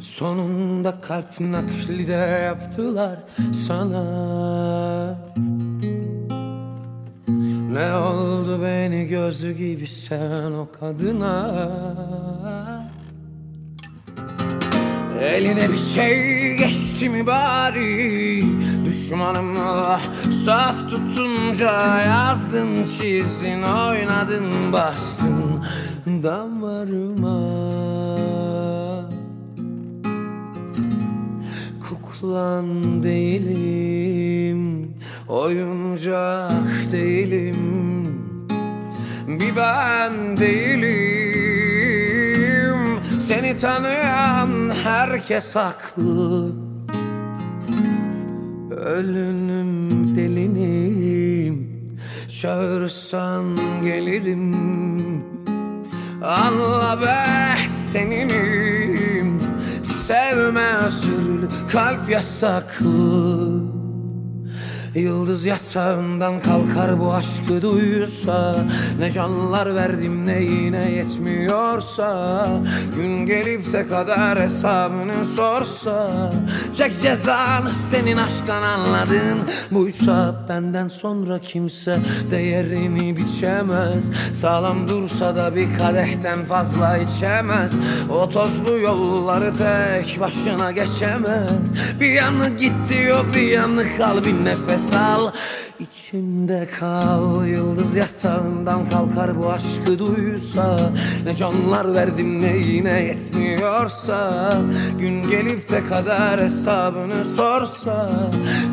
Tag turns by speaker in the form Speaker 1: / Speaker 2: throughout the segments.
Speaker 1: Sonunda kalp nakli de yaptılar sana. Ne oldu beni gözlü gibi sen o kadına? Eline bir şey geçti mi bari? Düşmanımla saf tutunca Yazdın çizdin oynadın bastın Damarıma Kuklan değilim Oyuncak değilim Bir ben değilim. Seni tanıyan herkes haklı. Ölünüm delinim Çağırsan gelirim. Anla be seninim kalp yasaklı Yıldız yatağından kalkar bu aşkı duysa Ne canlar verdim ne yine yetmiyorsa Gün gelip de kadar hesabını sorsa Çek cezanı senin aşktan anladın. Buysa benden sonra kimse değerini biçemez. Sağlam dursa da bir kadehten fazla içemez. O tozlu yolları tek başına geçemez. Bir yanı gitti yok bir yanı kal bir nefes al İçimde kal Yıldız yatağından kalkar bu aşkı duysa. Ne canlar verdim ne yine yetmiyorsa. Gün gelip de kadar hesabını sorsa.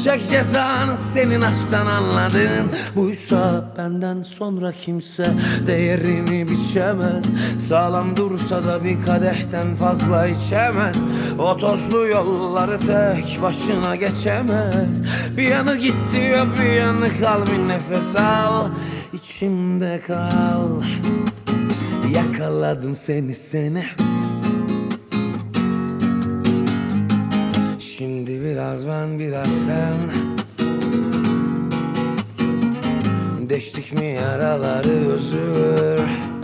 Speaker 1: Çek cezanı senin aşktan anladın. Buysa benden sonra kimse değerini biçemez. Sağlam dursa da bir kadehten fazla içemez. O tozlu yolları tek başına geçemez. Bir yanı gitti ya bir yanı kal bir nefes al İçimde kal. Yakaladım seni seni. Şimdi biraz ben biraz sen. Deştik mi yaraları özür